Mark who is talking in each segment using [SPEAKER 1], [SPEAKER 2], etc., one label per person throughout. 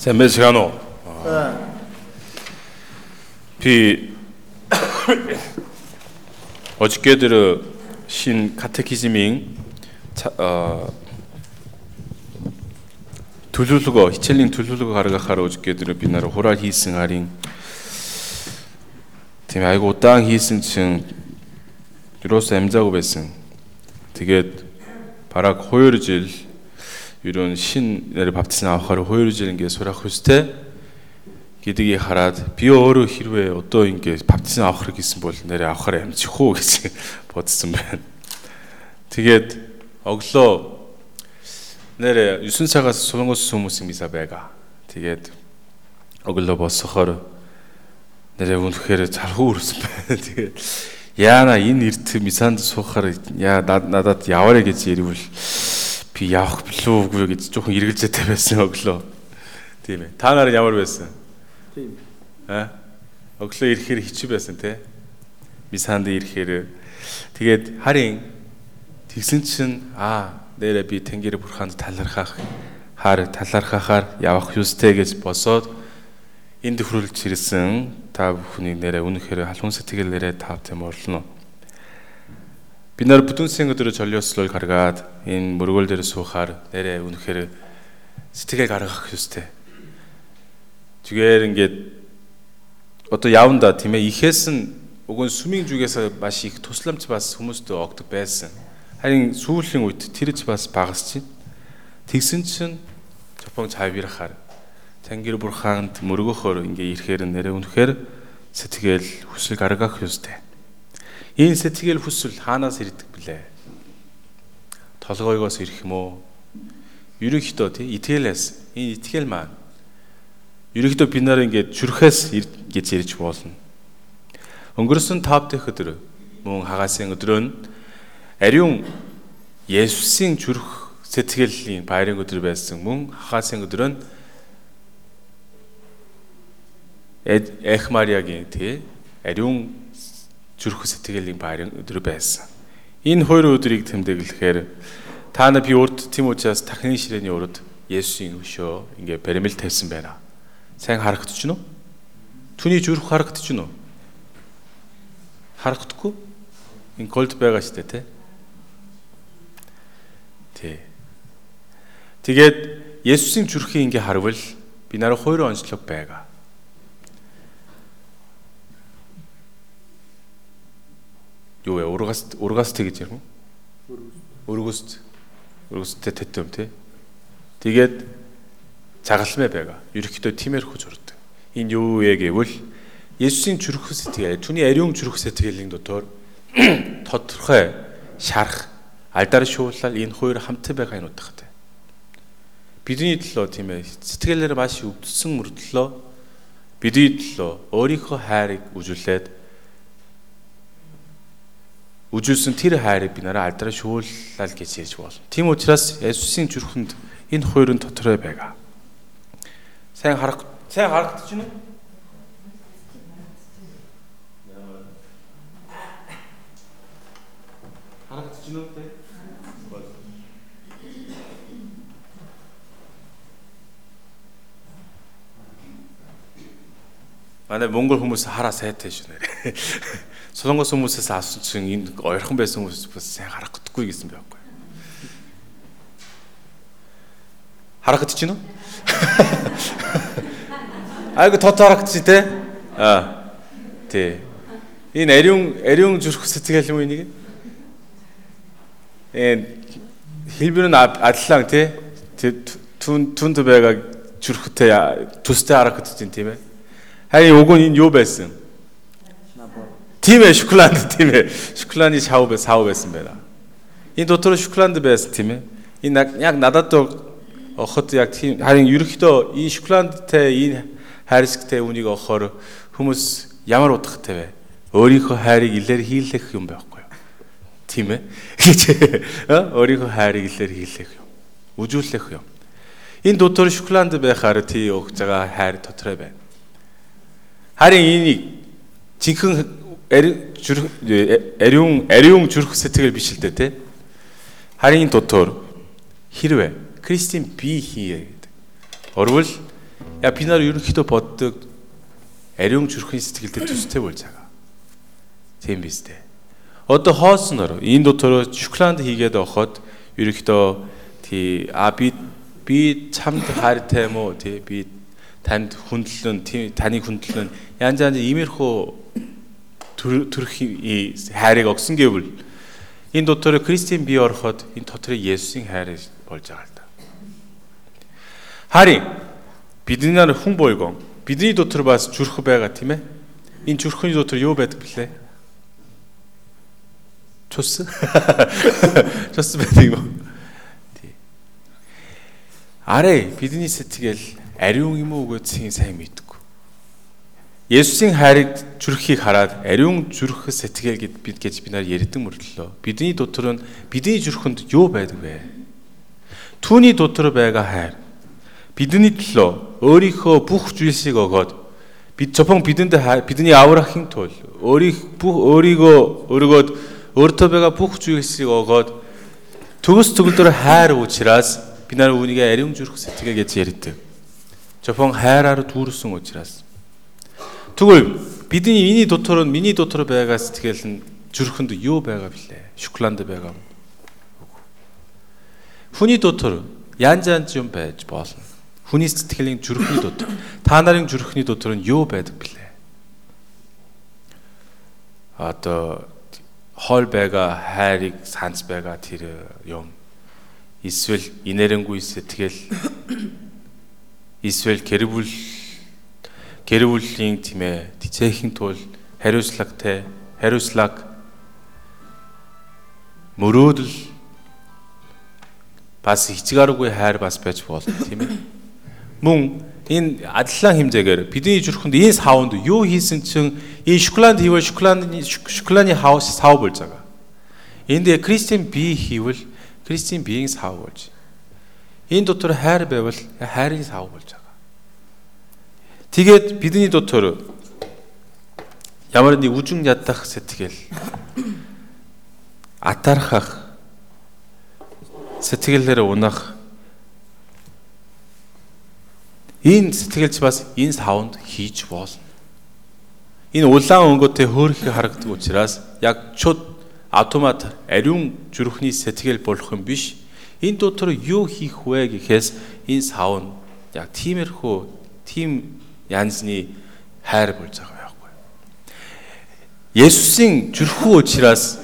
[SPEAKER 1] Sempre 네. 비 어저께 들으신 카테키즈밍 어, 두수수거 히첼링 두수수거 가르가 가르 어저께 들으 빛나로 호랄 히승하링. 팀 아이고 땅 히승층 유로스 엠자고베승. 되게 바락 호요르질 이런 신을 밥티스 авахаар 2 жил ингээ сурах хөстэй гэдгийг хараад би өөрөө хэрвээ одоо ингээ баптизм авах гэсэн бол нэрээ авахаар амжих уу гэж бодсон байна. Тэгээд оглоо нэрээ 9 цагаас солонгос хүмүүсийн миса байгаа. Тэгээд оглоо босохоор нэрээ үнэхээр залхуу өрсөн байна. Тэгээд яана энэ эрт мисанд суухаар яа надад яваарэ гэж ирвэл би явах билүүгүй гэж жоохон эргэлзээтэй байсан өглөө. Тийм ээ. Та нар ямар байсан? Тийм. Аа? Өглөө ирэхээр хичи байсан те. Мисанд ирэхээр тэгээд харин тэгсэн чинь аа нэрэ би тэнгэр бурханд талархах хаар талархахаар явах юустэй гэж босоод энд хүрэлж ирсэн та бүхний нэрэ үнэхээр халуун сэтгэл нэрэ тавтам орлоо. Бид нар бүтэн сэн өдрөө жолиослол гаргаад энэ мөргөл дээр суухаар нэрээ үнэхээр сэтгэл гаргах ёстой. Зүгээр ингээд одоо яванда тийм ээ ихээс нь уг нь сүмийн зүгээс маш их тусламж бас хүмүүстээ огдог байсан. Харин сүүлийн үед тэрж бас багасч байна. Тэгсэн чинь Жапон цаавирахаар Тэнгэр бурханд мөргөхөөр ингээ ирэхээр нэрээ үнэхээр сэтгэл хүсэл гаргах ёстой. Энэ сэтгэл хүсэл хаанаас ирдэг блэ? Толгойгоос ирэх юм уу? Ерөнхийдөө тий итгэлээс энэ итгэл маань ерөнхийдөө бид нар ингээд чүрхээс гэж ярьж болно. Өнгөрсөн 5 дахь өдөр мөн хагасын өдрөө нь ариун Есүсийн чүрх сэтгэлийн баярын өдөр байсан мөн хагасын өдрөө нь Эх Мариагийн тий ариун зүрх сэтгэлийн баярын өдөр байсан. Энэ хоёр өдрийг тэмдэглэхээр та нар би урд тийм учраас тахны ширээний урд Есүсийн өшөө ингээ баримл тавьсан байна. Сайн харагдаж байна уу? Түүний зүрх харагдаж байна уу? Харагдахгүй? Энэ голд байгаа шүү дээ, тэ? Тэ. Тэгээд Есүсийн зүрхийг ингээ харвал би нараа хоёр онцлог байгаа. Юу вэ? Ургаст ургаст гэж ярих уу? Өргөст. Өргөсттэй тэтэм тий. Тэгээд цагалмай байгаа. Ерөнхийдөө тиймэрхүү зурдаг. Энэ юу вэ гэвэл Есүсийн чөрөх сэтгэл, түүний ариун чөрөх сэтгэлийн дотор тодорхой шарах, алдар шуулал энэ хоёр хамтан байгаа юм утгатай. Бидний төлөө тийм ээ сэтгэлээр маш өвдсөн мөртлөө бидний төлөө өөрийнхөө хайрыг үзүүлээд үжүүлсэн тэр хайрыг би нараа алдраа шүүлэл гэж ярьж болно. Тийм учраас Есүсийн зүрхэнд энэ хоёр нь дотроо байгаа. Сайн харах сайн харагдаж байна уу? Харагдаж байна уу те? Манай монгол хүмүүс хараа сайтай шүү нэрэ. Солонгос хүмүүсээс асуусан чинь энэ ойрхон байсан хүмүүс бас сайн харах гэдэггүй гэсэн байхгүй. Харах гэж чинь үү? Айгу тот харагдчих тий. Аа. Тий. Энэ ариун ариун зүрх сэтгэл юм энийг. Э хэлбэр нь адлаа тий. Түн түнд байгаа зүрхтэй төстэй харагдаж байна тийм ээ. Харин уг нь энэ юу байсан? Тийм ээ, шоколад тийм ээ. Шоколадны шав бай, сав байсан байна. Энэ дотор шоколад байсан тийм ээ. Энэ яг надад охот яг тийм харин ерөөхдөө энэ шоколадтай энэ хайрцагтай үнийг охоор хүмүүс ямар удахтай вэ? Өөрийнхөө хайрыг илээр хийлэх юм байхгүй юу? Тийм ээ. Өөрийнхөө хайрыг илээр хийлэх юм. Үжүүлэх юм. Энэ дотор шоколад байхаар тий өгж байгаа хайр дотроо байна. Харин энийг жинхэнэ ариун ариун зүрх сэтгэл биш л дээ те. Харин дотор хэрвээ Кристийн би хийе гэдэг. Орвол яг би нар ерөнхийдөө боддог ариун зүрхийн сэтгэлдээ төстэй болж байгаа. Тийм биз дээ. Одоо хоосноор энэ дотор шоколад хийгээд авахад ерөнхийдөө тий а би би чамд хайртай юм уу тий би танд хүндлэн таны хүндлэн янз янз иймэрхүү төрх хайрыг огсон гэвэл энэ дотор Кристийн бие ороход энэ доторыг Есүсийн хайр болж байгаа л да. Харин бидний нар хүн бойгон бидний дотор бас зүрх байгаа тийм ээ. Энэ зүрхний дотор юу байдаг блэ? Цус. Цус байдаг юм. Тий. Арай бидний сэтгэл ариун юм уу гэдгийг сайн мэдгүй. Есүсийн хайрыг зүрхийг хараад ариун зүрх сэтгэл гэд бид гэж би нар ярьдаг мөрлөө. Бидний дотор нь бидний зүрхэнд юу байдаг вэ? Түүний дотор байгаа хайр бидний төлөө өөрийнхөө бүх зүйлсийг өгөөд бид зөвхөн бидэнд бидний аврахын тулд өөрийг бүх өөрийгөө өөрийгөө өөртөө байгаа бүх зүйлсийг өгөөд төгс төгөлдөр хайр учраас би нар үүнийг ариун зүрх сэтгэл гэж ярьдаг. Зөвхөн хайраар дүүрсэн учраас. Тэгвэл бидний миний дотор нь миний дотор байгаа сэтгэл нь зүрхэнд юу байгаа блэ? Шоколад байгаа юм. Хүний дотор янз янз юм байж болно. Хүний сэтгэлийн зүрхний дотор та нарын зүрхний дотор нь юу байдаг блэ? Одоо хол байгаа хайрыг санс байгаа тэр юм. Эсвэл инэрэнгүй сэтгэл эсвэл гэрбүл гэрбүлийн тийм ээ тэцээхийн тул хариуцлагатай хариуцлага мөрөөдөл бас хичгааргүй хайр бас байж болно тийм ээ мөн энэ адилхан хэмжээгээр бидний зүрхэнд энэ саунд юу хийсэн чинь энэ шоколад хийвэл шоколадны шоколадны хаус сав болж байгаа. Энд Кристиан би хийвэл Кристиан биеийн сав болж. Энэ дотор хайр байвал хайрын сав болж. Тэгээд бидний дотор ямар нэг үжин ядах сэтгэл атархах сэтгэлээр унах Энэ сэтгэлч бас энэ саунд хийж болно. Энэ улаан өнгөтэй хөөрхийг харагдаг учраас яг чуд автомат ариун зүрхний сэтгэл болох юм биш. Энэ дотор юу хийх вэ гэхээс энэ саунд яг тиймэрхүү тийм янзны хайр болж байгаа байхгүй. Есүсийн зүрхүү учраас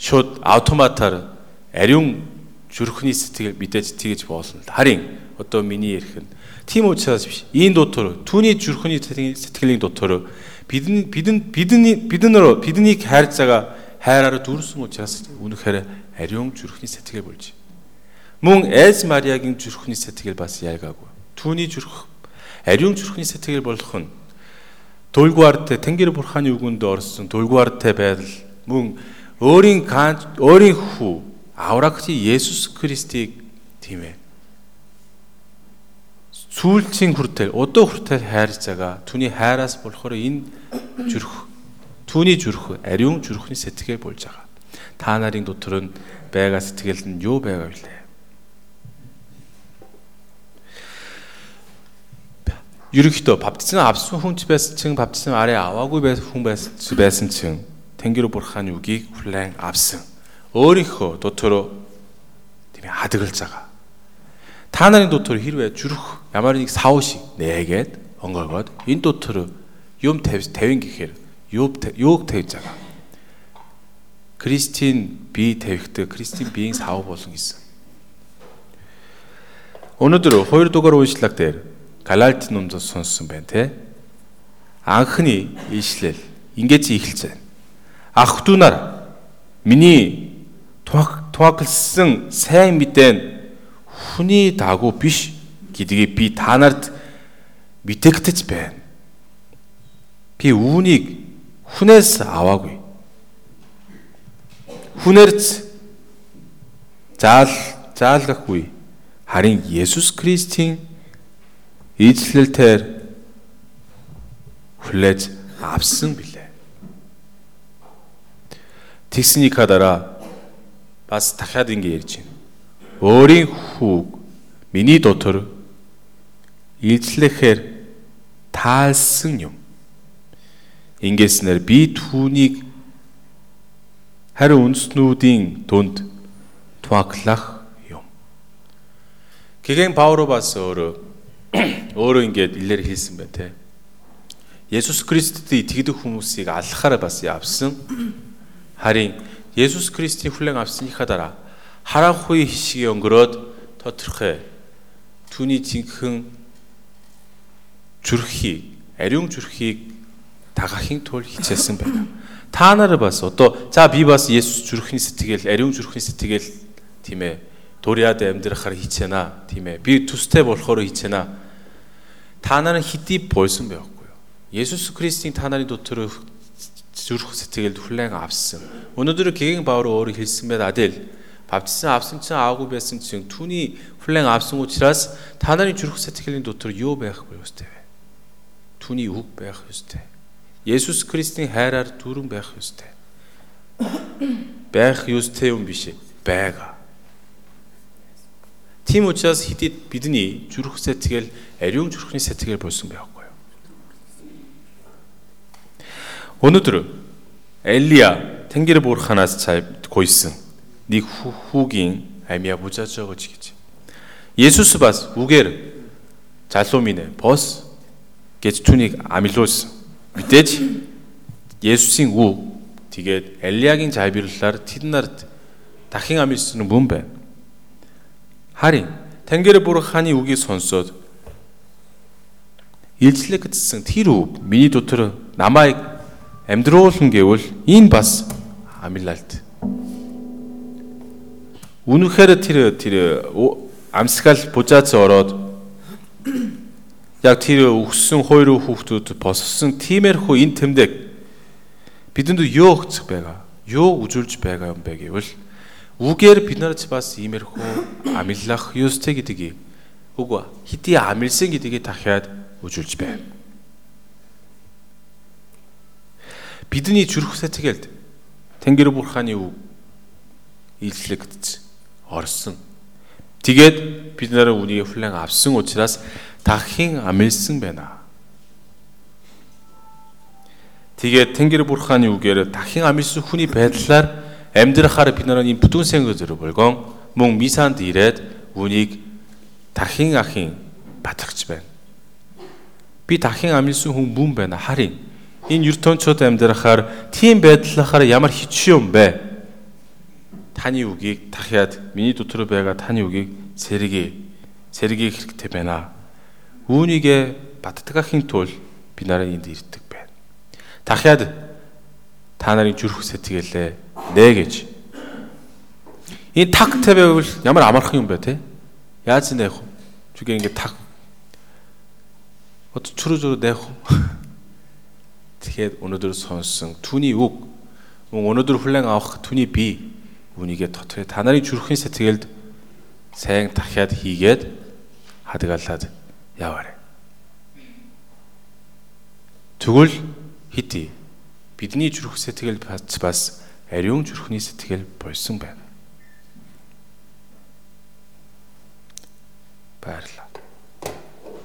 [SPEAKER 1] шууд автоматар ариун зүрхний сэтгэл мэдээж тэгж болно. Харин одоо миний ярих нь Тийм учраас биш. Энэ дотор түүний зүрхний сэтгэлийн дотор бидний бидэн бидний биднэр биднийг хайрж байгаа хайраараа дүрсэн учраас үнэхээр ариун зүрхний сэтгэл болж. Мөн Эз Мариагийн зүрхний сэтгэл бас ялгаагүй. Түүний зүрх ариун зүрхний сэтгэл болох нь дулгуартай Тэнгэр бурханы үгэнд орсон дулгуартай байдал мөн өөрийн өөрийн хүү аврагч Есүс Христийг тийм ээ сүүлчийн хүртэл удаа хүртэл хайрж байгаа. Түүний хайраас болохоор энэ зүрх түүний зүрх ариун зүрхний сэтгэл болж байгаа. Та нарын дотор нь байгаа сэтгэл нь юу байгаа вэ? Ерөнхийдөө баптизм авсан хүн ч байсан чин баптизм арай аваагүй байсан хүн байсан чин Тэнгэр бурханы үгийг хүлээн авсан. Өөрийнхөө дотор тийм хадгалж байгаа. Та нарын дотор хэрвээ зүрх ямар нэг сав шиг нээгээд онгойгоод энэ дотор юм тавь тавин гэхээр юу юуг тавьж байгаа. Кристийн бие тавихдаг Кристийн биеийн сав болно гэсэн. Өнөөдөр 2 дугаар уншлаг дээр Галалт номд сонссон байна те. Анхны ишлэл ингэж эхэлж байна. Ах дүүнаар миний туагласан сайн мэдэн хүний дагуу биш гэдгийг би та нарт мэдэгдэж байна. Би үүнийг хүнээс аваагүй. Хүнээрч заал заалгахгүй. Харин Есүс Христийн эзлэлтээр хүлээж авсан билээ. Тэгсний кадара бас дахиад ингэ ярьж байна өөрийн хүүг миний дотор илчлэхээр таалсан юм. Ингэснээр би түүнийг харин үндэснүүдийн дунд туаглах юм. Гэгэн Пауло бас өөрөө өөрөө ингээд илээр хэлсэн байна те. Есүс Христэд итгэдэг хүмүүсийг аллахаараа бас явсан. Харин Есүс Христийн хүлээн авсныхаа дараа харанхуй хишгийг өнгөрөөд тодорхой түүний зинхэн зүрхийг ариун зүрхийг дагахын тулд хичээсэн байна. Та нараа бас одоо за би бас Есүс зүрхийн сэтгэл ариун зүрхийн сэтгэл тийм ээ дуриад амьдрахаар хичээнэ тийм ээ би төстэй болохоор хичээнэ 단어는 히티 벌슨 배웠고요. 예수스 크리스틴 타나니 도트르 주르세트겔 훌랭 압승. 오늘들은 기행 바로 어르 힐스메 아들 밥치스 압승층 아구베스층 투니 훌랭 압승 오치라스 타나니 주르세트겔린 도트르 유오베흐 베스테. 투니 우베흐 베스테. 예수스 크리스틴 헤라르 두른 베흐 베스테. 베흐 유스테움 비시 베가 Тийм учраас хэдий бидний зүрх сэтгэл ариун зүрхний сэтгэл болсон байх. Өнөөдөр Элия тэнгэр буурханаас цай гуйсан нэг хүүгийн амиа бу자аж байгаа ч гэж. Есүс бас үгээр залуу минь бос гэж түүнийг амилуулсан. Мэдээж Есүсийн үг тэгээд Элиягийн цайбирлалаар тэд нарт дахин амилсан мөн байна. Харин тэнгэр буурханы үгийг сонсоод илчлэг гэсэн тэр үг миний дотор намайг амьдруулна гэвэл энэ бас амилалт. Үнэхээр тэр тэр амсгал бужаац ороод яг тэр өгсөн хоёр хүүхдүүд боссон тиймэрхүү энэ тэмдэг бидэнд юу өгцөх байгаа? Юу үзүүлж байгаа юм бэ гэвэл үгээр бид нарт бас иймэрхүү амиллах ёстой гэдгийг үгүй хэдий амилсан гэдгийг дахиад үзүүлж байна. бидний зүрх сэтгэлд Тэнгэр бурханы үг илчлэгдсэн орсон. Тэгээд бид нараа үнийг хүлээн авсан учраас дахин амилсан байна. Тэгээд Тэнгэр бурханы үгээр дахин амилсан хүний байдлаар амьдрахаар бид нараа ийм бүтэн сэнгөзөр болгон мөн мисанд ирээд үнийг дахин ахин батгч байна. Би дахин амилсан хүн мөн байна. Харин энэ ертөнцид амьдрахаар тийм байдлахаар ямар хичээ юм бэ? Таны үгийг дахиад миний дотор байгаа таны үгийг сэргий. Сэргиэх хэрэгтэй байна. Үүнийгэ баттгахын тулд би нараа энд ирдэг байна. Дахиад та нарын зүрх сэтгэлээ нэ гэж. Энэ тагтай байвал ямар амархан юм бэ те? Яаж нэх вэ? Зүгээр ингээд таг. Од чүрүү зүрүү нэх вэ? Тэгэхээр өнөөдөр сонссон түүний үг мөн өнөөдөр хүлээн авах түүний бие үүнийгээ дотроо та нарын зүрхийн сэтгэлд сайн дахиад хийгээд хадгалаад яваарай. Тэгвэл хэдий бидний зүрх сэтгэл бас ариун зүрхний сэтгэл болсон байна. Баярлалаа.